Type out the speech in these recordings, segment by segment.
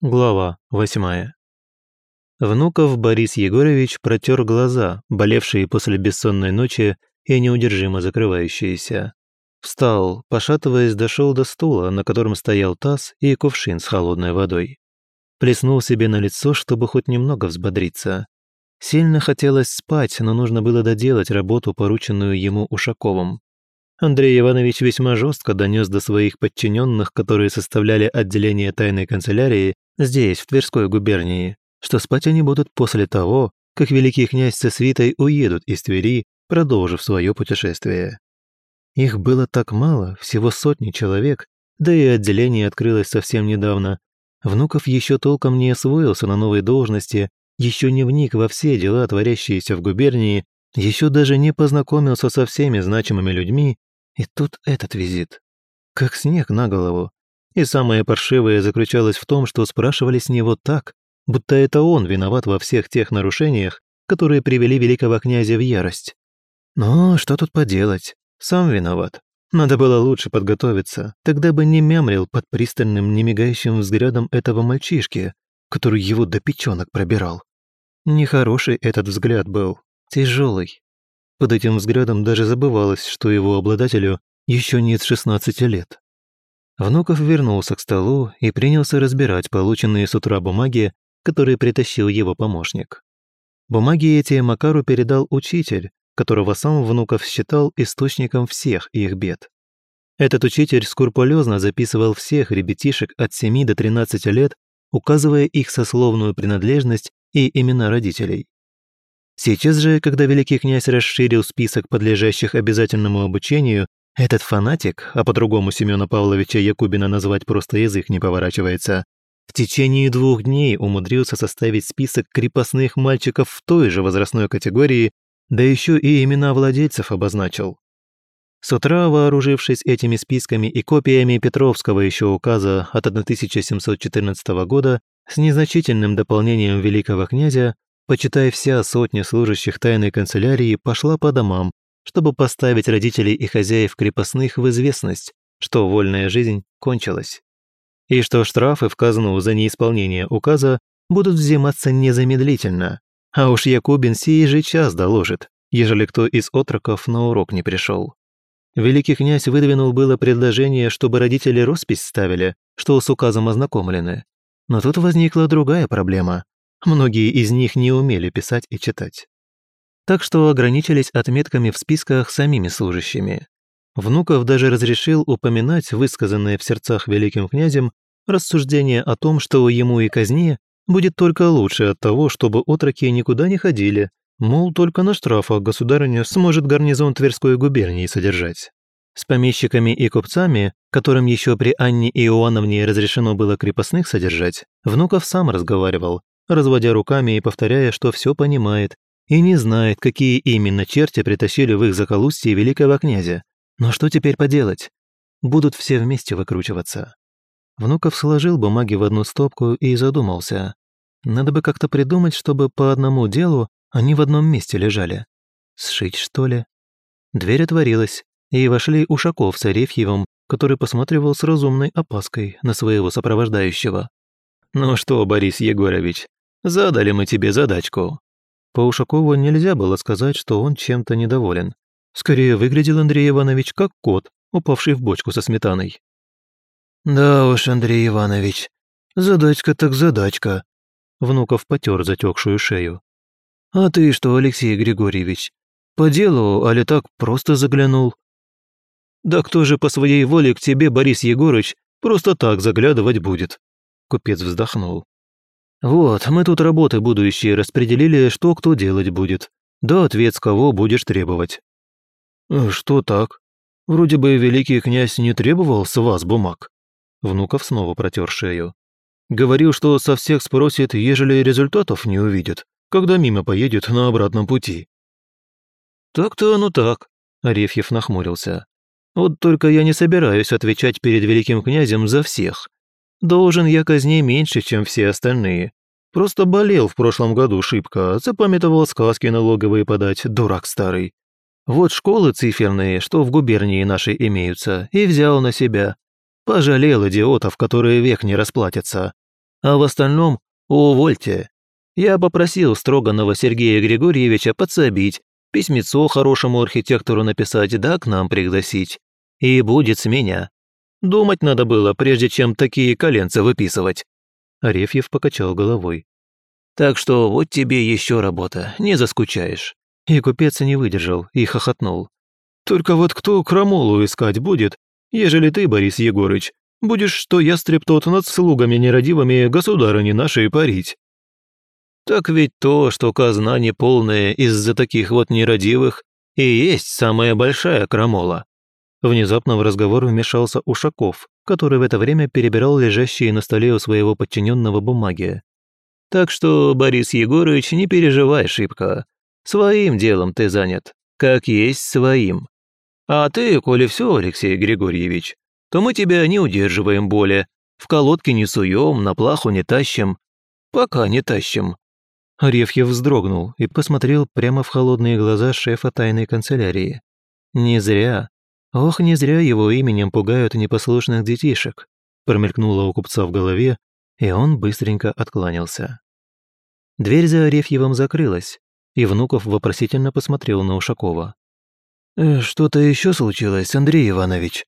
Глава восьмая. Внуков Борис Егорович протер глаза, болевшие после бессонной ночи и неудержимо закрывающиеся. Встал, пошатываясь, дошел до стула, на котором стоял таз и кувшин с холодной водой. Плеснул себе на лицо, чтобы хоть немного взбодриться. Сильно хотелось спать, но нужно было доделать работу, порученную ему Ушаковым. Андрей Иванович весьма жестко донес до своих подчиненных, которые составляли отделение тайной канцелярии, здесь, в Тверской губернии, что спать они будут после того, как великий князь со свитой уедут из Твери, продолжив свое путешествие. Их было так мало, всего сотни человек, да и отделение открылось совсем недавно. Внуков еще толком не освоился на новой должности, еще не вник во все дела, творящиеся в губернии, еще даже не познакомился со всеми значимыми людьми, и тут этот визит. Как снег на голову. И самое паршивое заключалось в том, что спрашивали с него так, будто это он виноват во всех тех нарушениях, которые привели великого князя в ярость. Но что тут поделать? Сам виноват. Надо было лучше подготовиться, тогда бы не мямрил под пристальным, немигающим взглядом этого мальчишки, который его до печенок пробирал. Нехороший этот взгляд был, тяжелый, под этим взглядом даже забывалось, что его обладателю еще нет 16 лет. Внуков вернулся к столу и принялся разбирать полученные с утра бумаги, которые притащил его помощник. Бумаги эти Макару передал учитель, которого сам Внуков считал источником всех их бед. Этот учитель скрупулезно записывал всех ребятишек от 7 до 13 лет, указывая их сословную принадлежность и имена родителей. Сейчас же, когда великий князь расширил список подлежащих обязательному обучению, этот фанатик, а по-другому Семена Павловича Якубина назвать просто язык не поворачивается, в течение двух дней умудрился составить список крепостных мальчиков в той же возрастной категории, да еще и имена владельцев обозначил. С утра, вооружившись этими списками и копиями Петровского еще указа от 1714 года, с незначительным дополнением великого князя, почитай вся сотня служащих тайной канцелярии пошла по домам, чтобы поставить родителей и хозяев крепостных в известность, что вольная жизнь кончилась. И что штрафы в казну за неисполнение указа будут взиматься незамедлительно, а уж Якубин сей же час доложит, ежели кто из отроков на урок не пришел. Великий князь выдвинул было предложение, чтобы родители роспись ставили, что с указом ознакомлены. Но тут возникла другая проблема. Многие из них не умели писать и читать. Так что ограничились отметками в списках самими служащими. Внуков даже разрешил упоминать высказанное в сердцах великим князем рассуждение о том, что ему и казне будет только лучше от того, чтобы отроки никуда не ходили, мол, только на штрафах государыня сможет гарнизон Тверской губернии содержать. С помещиками и купцами, которым еще при Анне Иоанновне разрешено было крепостных содержать, Внуков сам разговаривал, разводя руками и повторяя, что все понимает, и не знает, какие именно черти притащили в их заколустье великого князя. Но что теперь поделать? Будут все вместе выкручиваться. Внуков сложил бумаги в одну стопку и задумался. Надо бы как-то придумать, чтобы по одному делу они в одном месте лежали. Сшить, что ли? Дверь отворилась, и вошли Ушаков с Арефьевым, который посматривал с разумной опаской на своего сопровождающего. «Ну что, Борис Егорович, Задали мы тебе задачку». По Ушакову нельзя было сказать, что он чем-то недоволен. Скорее выглядел Андрей Иванович как кот, упавший в бочку со сметаной. «Да уж, Андрей Иванович, задачка так задачка», Внуков потер затекшую шею. «А ты что, Алексей Григорьевич, по делу, али так просто заглянул?» «Да кто же по своей воле к тебе, Борис Егорыч, просто так заглядывать будет?» Купец вздохнул. «Вот, мы тут работы будущие распределили, что кто делать будет. Да ответ с кого будешь требовать». «Э, «Что так? Вроде бы великий князь не требовал с вас бумаг». Внуков снова протер шею. «Говорил, что со всех спросит, ежели результатов не увидит, когда мимо поедет на обратном пути». «Так-то оно так», — Арефьев нахмурился. «Вот только я не собираюсь отвечать перед великим князем за всех. Должен я казней меньше, чем все остальные. Просто болел в прошлом году шибко, запамятовал сказки налоговые подать, дурак старый. Вот школы циферные, что в губернии нашей имеются, и взял на себя. Пожалел идиотов, которые век не расплатятся. а в остальном увольте. Я попросил Строганова Сергея Григорьевича подсобить, письмецо хорошему архитектору написать, да к нам пригласить. И будет с меня. Думать надо было, прежде чем такие коленца выписывать». Арефьев покачал головой. «Так что вот тебе еще работа, не заскучаешь». И купец не выдержал и хохотнул. «Только вот кто крамолу искать будет, ежели ты, Борис Егорыч, будешь, что ястреб тот над слугами нерадивыми государыни нашей парить?» «Так ведь то, что казна неполная из-за таких вот нерадивых, и есть самая большая крамола». Внезапно в разговор вмешался Ушаков, который в это время перебирал лежащие на столе у своего подчиненного бумаги. «Так что, Борис Егорович, не переживай шибко. Своим делом ты занят, как есть своим. А ты, коли все, Алексей Григорьевич, то мы тебя не удерживаем более, в колодке не суем, на плаху не тащим. Пока не тащим». Арефьев вздрогнул и посмотрел прямо в холодные глаза шефа тайной канцелярии. Не зря, Ох, не зря его именем пугают непослушных детишек, промелькнуло у купца в голове, и он быстренько откланялся. Дверь за Арефьевым закрылась, и Внуков вопросительно посмотрел на Ушакова. «Э, «Что-то еще случилось, Андрей Иванович?»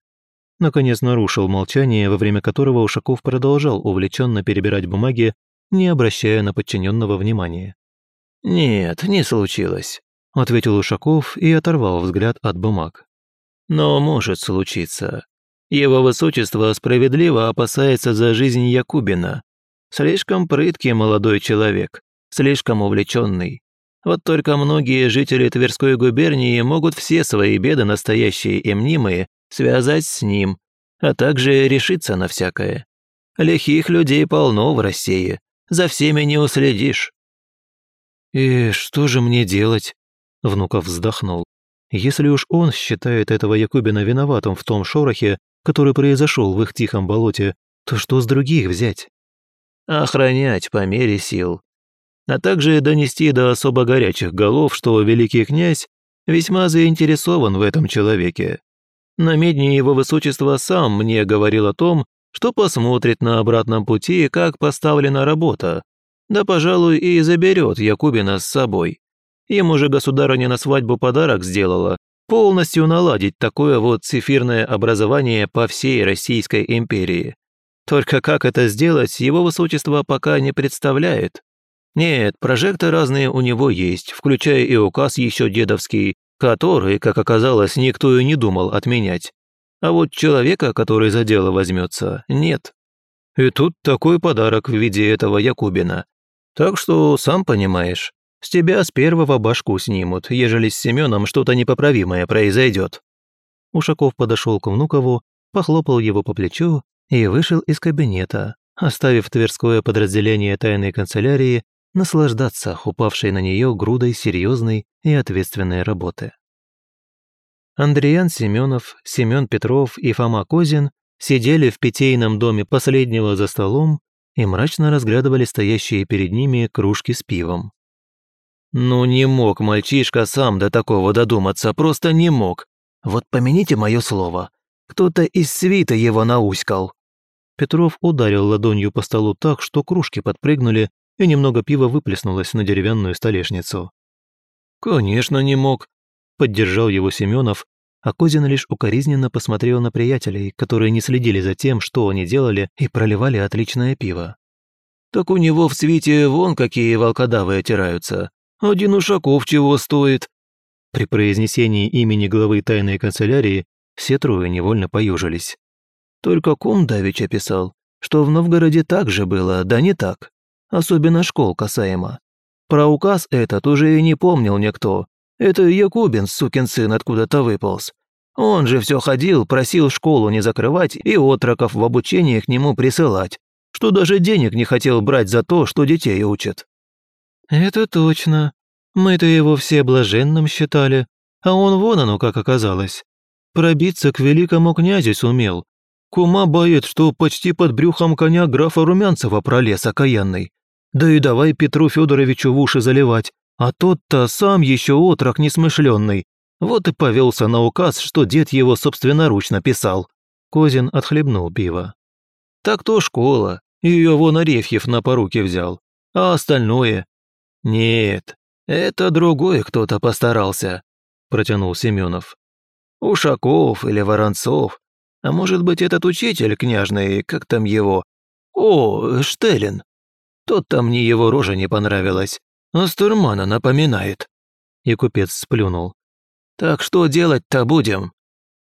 Наконец нарушил молчание, во время которого Ушаков продолжал увлеченно перебирать бумаги, не обращая на подчиненного внимания. «Нет, не случилось», — ответил Ушаков и оторвал взгляд от бумаг. Но может случиться. Его высочество справедливо опасается за жизнь Якубина. Слишком прыткий молодой человек, слишком увлеченный. Вот только многие жители Тверской губернии могут все свои беды, настоящие и мнимые, связать с ним, а также решиться на всякое. Лихих людей полно в России, за всеми не уследишь. «И что же мне делать?» Внуков вздохнул. Если уж он считает этого Якубина виноватым в том шорохе, который произошел в их тихом болоте, то что с других взять? Охранять по мере сил. А также донести до особо горячих голов, что великий князь весьма заинтересован в этом человеке. На медне его высочество сам мне говорил о том, что посмотрит на обратном пути, как поставлена работа, да, пожалуй, и заберет Якубина с собой. Ему же государыня на свадьбу подарок сделала, полностью наладить такое вот цифирное образование по всей Российской империи. Только как это сделать, его высочество пока не представляет. Нет, прожекты разные у него есть, включая и указ еще дедовский, который, как оказалось, никто и не думал отменять. А вот человека, который за дело возьмется, нет. И тут такой подарок в виде этого Якубина. Так что, сам понимаешь, с тебя с первого башку снимут, ежели с Семеном что-то непоправимое произойдет. Ушаков подошел к Внукову, похлопал его по плечу и вышел из кабинета, оставив Тверское подразделение тайной канцелярии наслаждаться упавшей на нее грудой серьезной и ответственной работы. Андриан Семенов, Семен Петров и Фома Козин сидели в питейном доме последнего за столом и мрачно разглядывали стоящие перед ними кружки с пивом. Ну не мог мальчишка сам до такого додуматься, просто не мог. Вот помяните мое слово. Кто-то из свита его науськал. Петров ударил ладонью по столу так, что кружки подпрыгнули, и немного пива выплеснулось на деревянную столешницу. «Конечно, не мог», — поддержал его Семенов, а Козин лишь укоризненно посмотрел на приятелей, которые не следили за тем, что они делали, и проливали отличное пиво. «Так у него в свите вон какие волкодавы отираются. Один Ушаков чего стоит?» При произнесении имени главы тайной канцелярии все трое невольно поюжились. Только кум Давич описал, что в Новгороде так же было, да не так. Особенно школ касаемо. Про указ этот уже и не помнил никто. Это Якубин, сукин сын, откуда-то выполз. Он же все ходил, просил школу не закрывать и отроков в обучение к нему присылать, что даже денег не хотел брать за то, что детей учат. «Это точно. Мы-то его все блаженным считали, а он вон оно как оказалось. Пробиться к великому князю сумел. Кума боит, что почти под брюхом коня графа Румянцева пролез окаянный. Да и давай Петру Федоровичу в уши заливать, а тот-то сам еще отрок несмышленный. Вот и повелся на указ, что дед его собственноручно писал. Козин отхлебнул пиво. Так то школа. Ее вон Арефьев на поруки взял. А остальное? Нет, это другой кто-то постарался, протянул Семенов. Ушаков или Воронцов. А может быть, этот учитель княжный, как там его? О, Штелин. Тот-то мне его рожа не понравилась. Астурмана напоминает. И купец сплюнул. Так что делать-то будем?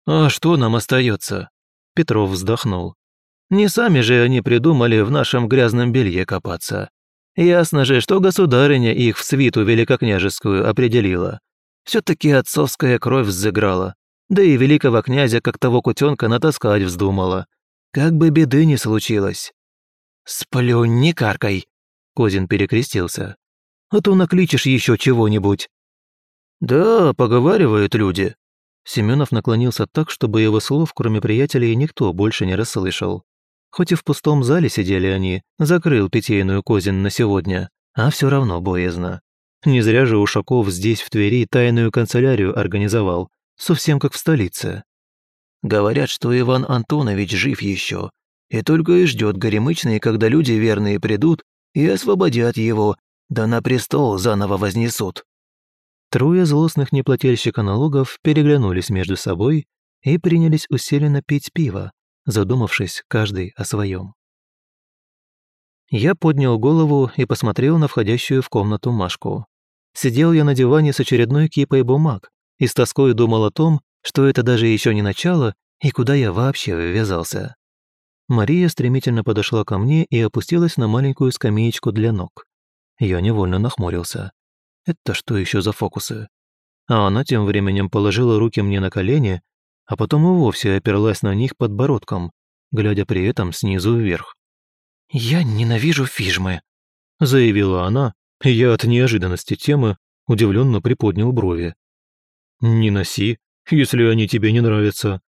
А что нам остается? Петров вздохнул. Не сами же они придумали в нашем грязном белье копаться. Ясно же, что государыня их в свиту великокняжескую определила. Все-таки отцовская кровь взыграла. Да и великого князя, как того кутенка, натаскать вздумала. Как бы беды не случилось. «Сплюнь, не каркай!» Козин перекрестился. «А то накличешь еще чего-нибудь». «Да, поговаривают люди». Семенов наклонился так, чтобы его слов, кроме приятелей, никто больше не расслышал. Хоть и в пустом зале сидели они, закрыл питейную Козин на сегодня, а все равно боязно. Не зря же Ушаков здесь, в Твери, тайную канцелярию организовал, совсем как в столице. Говорят, что Иван Антонович жив еще, и только и ждет горемычный, когда люди верные придут и освободят его, да на престол заново вознесут. Трое злостных неплательщика налогов переглянулись между собой и принялись усиленно пить пиво, задумавшись каждый о своем. Я поднял голову и посмотрел на входящую в комнату Машку. Сидел я на диване с очередной кипой бумаг и с тоской думал о том, что это даже еще не начало и куда я вообще ввязался. Мария стремительно подошла ко мне и опустилась на маленькую скамеечку для ног. Я невольно нахмурился. Это что еще за фокусы? А она тем временем положила руки мне на колени а потом и вовсе оперлась на них подбородком, глядя при этом снизу вверх. «Я ненавижу фижмы», — заявила она, и я от неожиданности темы удивленно приподнял брови. «Не носи, если они тебе не нравятся».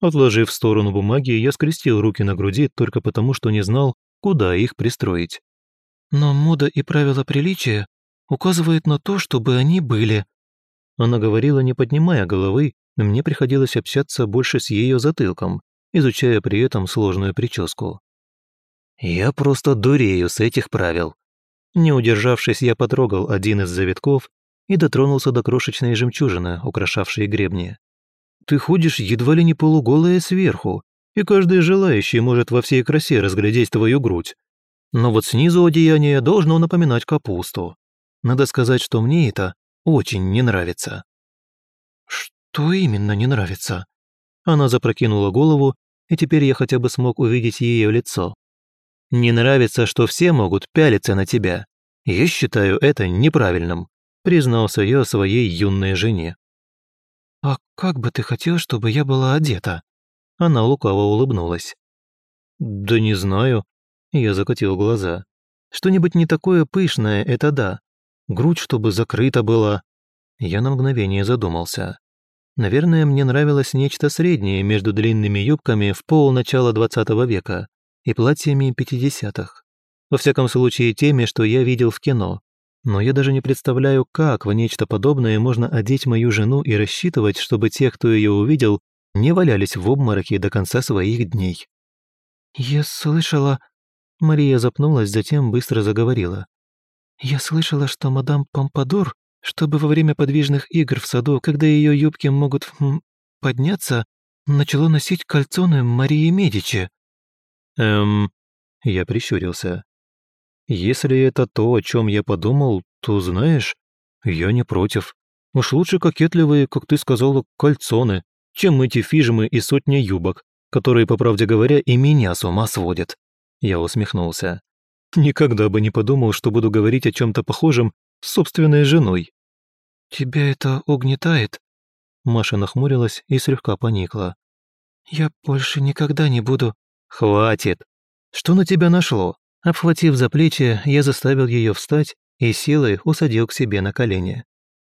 Отложив в сторону бумаги, я скрестил руки на груди только потому, что не знал, куда их пристроить. «Но мода и правила приличия указывают на то, чтобы они были». Она говорила, не поднимая головы мне приходилось общаться больше с ее затылком, изучая при этом сложную прическу. Я просто дурею с этих правил. Не удержавшись, я потрогал один из завитков и дотронулся до крошечной жемчужины, украшавшей гребни. Ты ходишь едва ли не полуголая сверху, и каждый желающий может во всей красе разглядеть твою грудь. Но вот снизу одеяние должно напоминать капусту. Надо сказать, что мне это очень не нравится. «Что именно не нравится?» Она запрокинула голову, и теперь я хотя бы смог увидеть ее лицо. «Не нравится, что все могут пялиться на тебя. Я считаю это неправильным», признался я своей юной жене. «А как бы ты хотел, чтобы я была одета?» Она лукаво улыбнулась. «Да не знаю», я закатил глаза. «Что-нибудь не такое пышное, это да. Грудь, чтобы закрыта была». Я на мгновение задумался. Наверное, мне нравилось нечто среднее между длинными юбками в пол начала XX века и платьями 50-х. Во всяком случае, теми, что я видел в кино. Но я даже не представляю, как в нечто подобное можно одеть мою жену и рассчитывать, чтобы те, кто ее увидел, не валялись в обмороке до конца своих дней. «Я слышала...» Мария запнулась, затем быстро заговорила. «Я слышала, что мадам Помпадур чтобы во время подвижных игр в саду, когда ее юбки могут хм, подняться, начало носить кальцоны Марии Медичи». «Эм...» Я прищурился. «Если это то, о чем я подумал, то, знаешь, я не против. Уж лучше кокетливые, как ты сказала, кальцоны, чем эти фижмы и сотни юбок, которые, по правде говоря, и меня с ума сводят». Я усмехнулся. «Никогда бы не подумал, что буду говорить о чем-то похожем с собственной женой». «Тебя это угнетает?» Маша нахмурилась и слегка поникла. «Я больше никогда не буду...» «Хватит! Что на тебя нашло?» Обхватив за плечи, я заставил ее встать и силой усадил к себе на колени.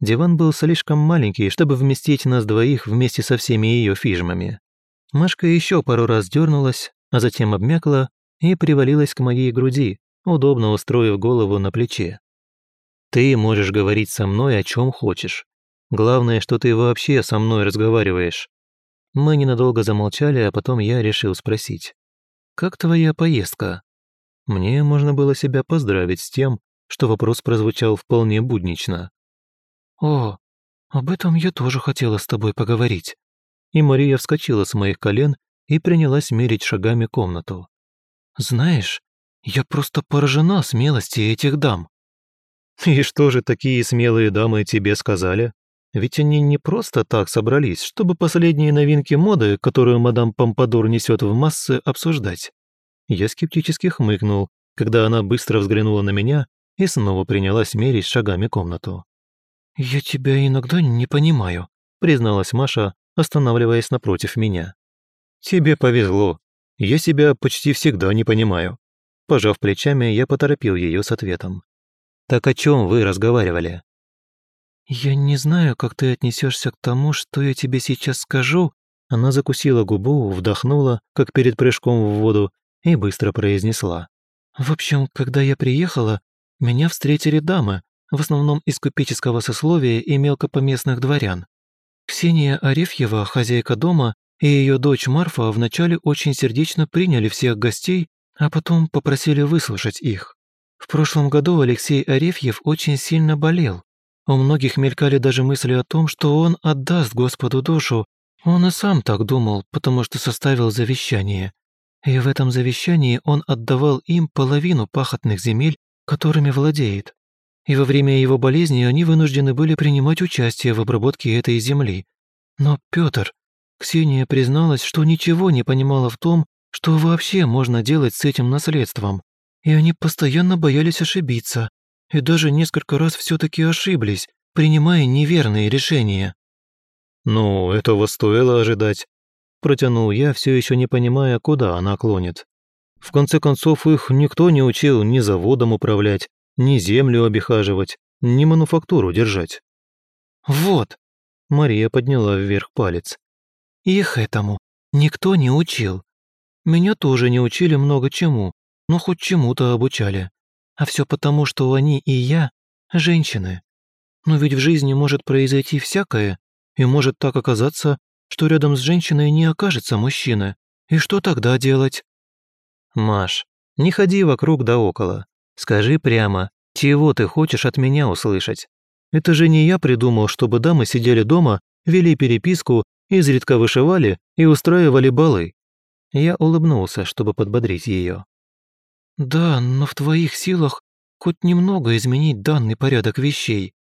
Диван был слишком маленький, чтобы вместить нас двоих вместе со всеми ее фижмами. Машка еще пару раз дернулась, а затем обмякла и привалилась к моей груди, удобно устроив голову на плече. Ты можешь говорить со мной о чем хочешь. Главное, что ты вообще со мной разговариваешь. Мы ненадолго замолчали, а потом я решил спросить. «Как твоя поездка?» Мне можно было себя поздравить с тем, что вопрос прозвучал вполне буднично. «О, об этом я тоже хотела с тобой поговорить». И Мария вскочила с моих колен и принялась мерить шагами комнату. «Знаешь, я просто поражена смелости этих дам». «И что же такие смелые дамы тебе сказали? Ведь они не просто так собрались, чтобы последние новинки моды, которую мадам Помпадур несет в массы, обсуждать». Я скептически хмыкнул, когда она быстро взглянула на меня и снова принялась мерить шагами комнату. «Я тебя иногда не понимаю», — призналась Маша, останавливаясь напротив меня. «Тебе повезло. Я себя почти всегда не понимаю». Пожав плечами, я поторопил ее с ответом. «Так о чем вы разговаривали?» «Я не знаю, как ты отнесешься к тому, что я тебе сейчас скажу». Она закусила губу, вдохнула, как перед прыжком в воду, и быстро произнесла. «В общем, когда я приехала, меня встретили дамы, в основном из купеческого сословия и мелкопоместных дворян. Ксения Арефьева, хозяйка дома, и ее дочь Марфа вначале очень сердечно приняли всех гостей, а потом попросили выслушать их. В прошлом году Алексей Арефьев очень сильно болел. У многих мелькали даже мысли о том, что он отдаст Господу душу. Он и сам так думал, потому что составил завещание. И в этом завещании он отдавал им половину пахотных земель, которыми владеет. И во время его болезни они вынуждены были принимать участие в обработке этой земли. Но Петр, Ксения призналась, что ничего не понимала в том, что вообще можно делать с этим наследством. И они постоянно боялись ошибиться. И даже несколько раз все-таки ошиблись, принимая неверные решения. «Ну, этого стоило ожидать», Протянул я, все еще не понимая, куда она клонит. В конце концов, их никто не учил ни заводом управлять, ни землю обихаживать, ни мануфактуру держать. «Вот!» – Мария подняла вверх палец. «Их этому никто не учил. Меня тоже не учили много чему, но хоть чему-то обучали. А все потому, что они и я – женщины. Но ведь в жизни может произойти всякое, и может так оказаться, что рядом с женщиной не окажется мужчины. И что тогда делать? Маш, не ходи вокруг да около. Скажи прямо, чего ты хочешь от меня услышать? Это же не я придумал, чтобы дамы сидели дома, вели переписку, изредка вышивали и устраивали балы. Я улыбнулся, чтобы подбодрить ее. «Да, но в твоих силах хоть немного изменить данный порядок вещей».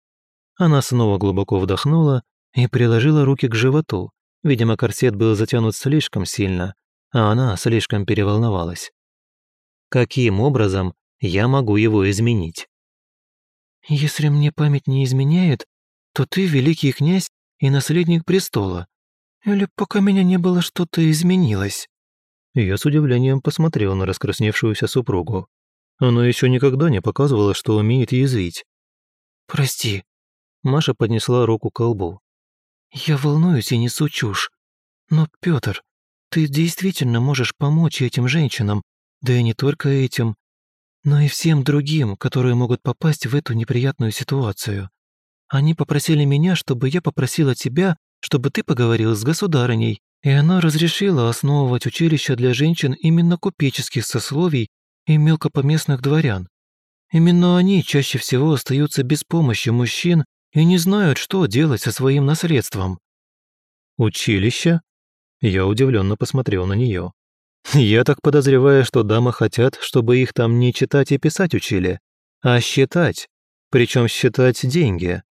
Она снова глубоко вдохнула и приложила руки к животу, Видимо, корсет был затянут слишком сильно, а она слишком переволновалась. Каким образом я могу его изменить? «Если мне память не изменяет, то ты великий князь и наследник престола. Или пока меня не было, что-то изменилось?» Я с удивлением посмотрел на раскрасневшуюся супругу. Она еще никогда не показывала, что умеет язвить. «Прости». Маша поднесла руку к колбу. Я волнуюсь и несу чушь. Но, Пётр, ты действительно можешь помочь этим женщинам, да и не только этим, но и всем другим, которые могут попасть в эту неприятную ситуацию. Они попросили меня, чтобы я попросила тебя, чтобы ты поговорил с государыней, и она разрешила основывать училище для женщин именно купеческих сословий и мелкопоместных дворян. Именно они чаще всего остаются без помощи мужчин и не знают, что делать со своим наследством». «Училище?» Я удивленно посмотрел на нее. «Я так подозреваю, что дамы хотят, чтобы их там не читать и писать учили, а считать, причем считать деньги,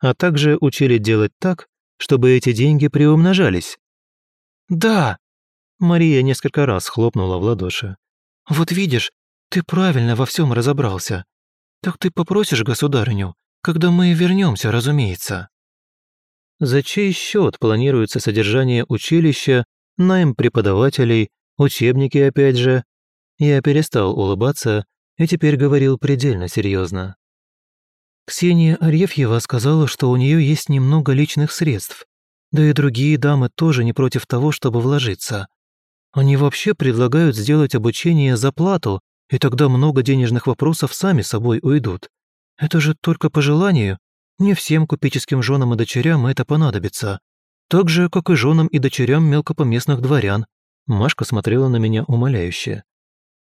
а также учили делать так, чтобы эти деньги приумножались». «Да!» Мария несколько раз хлопнула в ладоши. «Вот видишь, ты правильно во всем разобрался. Так ты попросишь государыню, когда мы вернемся, разумеется». За чей счет планируется содержание училища, найм преподавателей, учебники опять же? Я перестал улыбаться и теперь говорил предельно серьезно. Ксения Арефьева сказала, что у нее есть немного личных средств, да и другие дамы тоже не против того, чтобы вложиться. Они вообще предлагают сделать обучение за плату, и тогда много денежных вопросов сами собой уйдут. Это же только по желанию. Не всем купеческим женам и дочерям это понадобится. Так же, как и женам и дочерям мелкопоместных дворян. Машка смотрела на меня умоляюще.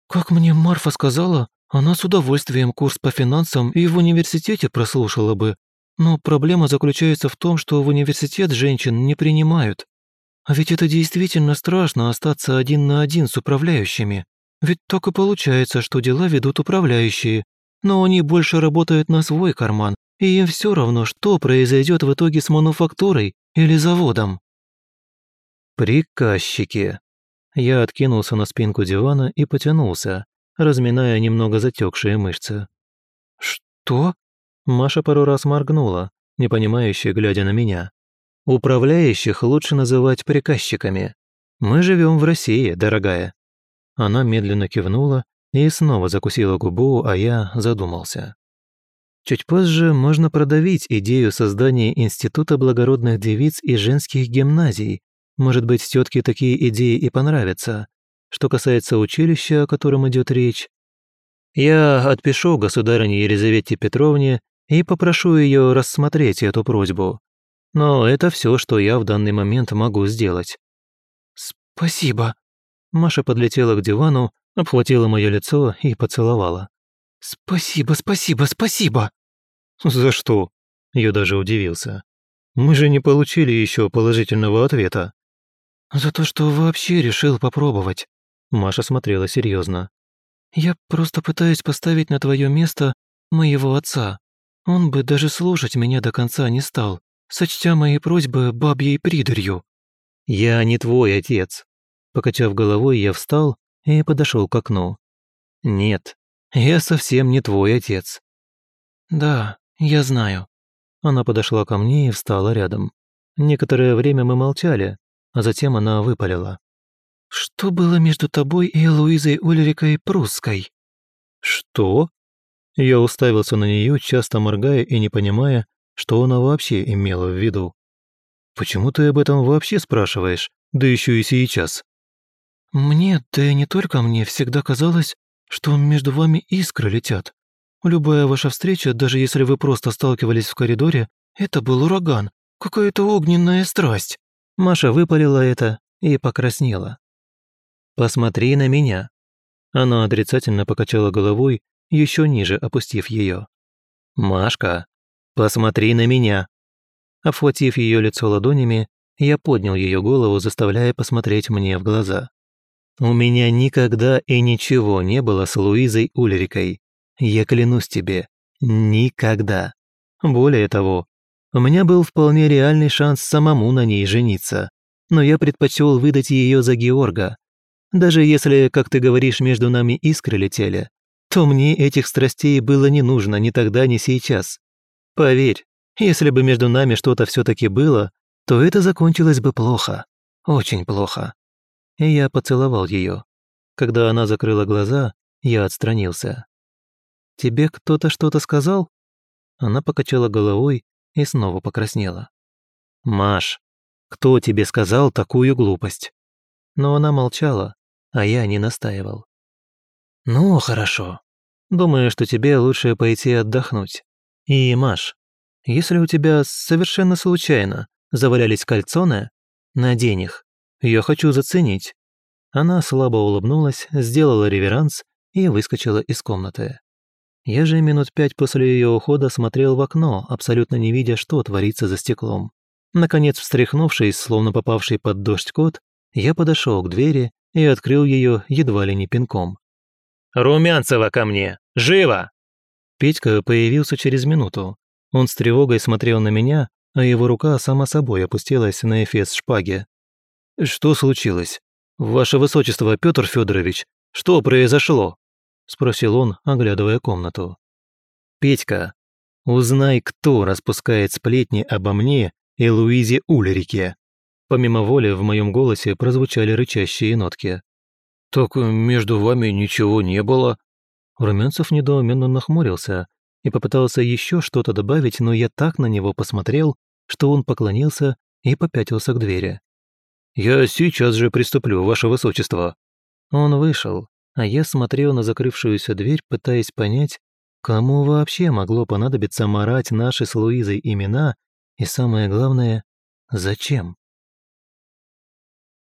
«Как мне Марфа сказала, она с удовольствием курс по финансам и в университете прослушала бы. Но проблема заключается в том, что в университет женщин не принимают. А ведь это действительно страшно остаться один на один с управляющими. Ведь так и получается, что дела ведут управляющие, но они больше работают на свой карман, и им все равно, что произойдет в итоге с мануфактурой или заводом. Приказчики. Я откинулся на спинку дивана и потянулся, разминая немного затекшие мышцы. «Что?» Маша пару раз моргнула, непонимающе глядя на меня. «Управляющих лучше называть приказчиками. Мы живем в России, дорогая». Она медленно кивнула и снова закусила губу, а я задумался. Чуть позже можно продавить идею создания Института благородных девиц и женских гимназий. Может быть, тетке такие идеи и понравятся. Что касается училища, о котором идет речь, я отпишу государыне Елизавете Петровне и попрошу ее рассмотреть эту просьбу. Но это все, что я в данный момент могу сделать. Спасибо. Маша подлетела к дивану, обхватила мое лицо и поцеловала. «Спасибо, спасибо, спасибо!» «За что?» Я даже удивился. «Мы же не получили еще положительного ответа». «За то, что вообще решил попробовать». Маша смотрела серьезно. «Я просто пытаюсь поставить на твое место моего отца. Он бы даже слушать меня до конца не стал, сочтя мои просьбы бабьей придарью». «Я не твой отец». Покачав головой, я встал и подошел к окну. «Нет, я совсем не твой отец». «Да, я знаю». Она подошла ко мне и встала рядом. Некоторое время мы молчали, а затем она выпалила. «Что было между тобой и Луизой Ульрикой Прусской?» «Что?» Я уставился на нее, часто моргая и не понимая, что она вообще имела в виду. «Почему ты об этом вообще спрашиваешь, да еще и сейчас?» «Мне, да и не только мне, всегда казалось, что между вами искры летят. Любая ваша встреча, даже если вы просто сталкивались в коридоре, это был ураган, какая-то огненная страсть». Маша выпалила это и покраснела. «Посмотри на меня». Она отрицательно покачала головой, еще ниже опустив ее. «Машка, посмотри на меня». Обхватив ее лицо ладонями, я поднял ее голову, заставляя посмотреть мне в глаза. У меня никогда и ничего не было с Луизой Ульрикой. Я клянусь тебе, никогда. Более того, у меня был вполне реальный шанс самому на ней жениться, но я предпочел выдать ее за Георга. Даже если, как ты говоришь, между нами искры летели, то мне этих страстей было не нужно ни тогда, ни сейчас. Поверь, если бы между нами что-то все таки было, то это закончилось бы плохо. Очень плохо и я поцеловал ее. Когда она закрыла глаза, я отстранился. «Тебе кто-то что-то сказал?» Она покачала головой и снова покраснела. «Маш, кто тебе сказал такую глупость?» Но она молчала, а я не настаивал. «Ну, хорошо. Думаю, что тебе лучше пойти отдохнуть. И, Маш, если у тебя совершенно случайно завалялись кальцоны, надень их. Я хочу заценить». Она слабо улыбнулась, сделала реверанс и выскочила из комнаты. Я же минут пять после ее ухода смотрел в окно, абсолютно не видя, что творится за стеклом. Наконец, встряхнувшись, словно попавший под дождь кот, я подошел к двери и открыл ее едва ли не пинком. «Румянцева ко мне! Живо!» Петька появился через минуту. Он с тревогой смотрел на меня, а его рука сама собой опустилась на эфес шпаги. «Что случилось? Ваше Высочество, Петр Федорович, что произошло?» – спросил он, оглядывая комнату. «Петька, узнай, кто распускает сплетни обо мне и Луизе Ульрике». Помимо воли в моем голосе прозвучали рычащие нотки. «Так между вами ничего не было?» Румянцев недоуменно нахмурился и попытался еще что-то добавить, но я так на него посмотрел, что он поклонился и попятился к двери. «Я сейчас же приступлю, ваше высочество». Он вышел, а я смотрел на закрывшуюся дверь, пытаясь понять, кому вообще могло понадобиться марать наши с Луизой имена и, самое главное, зачем.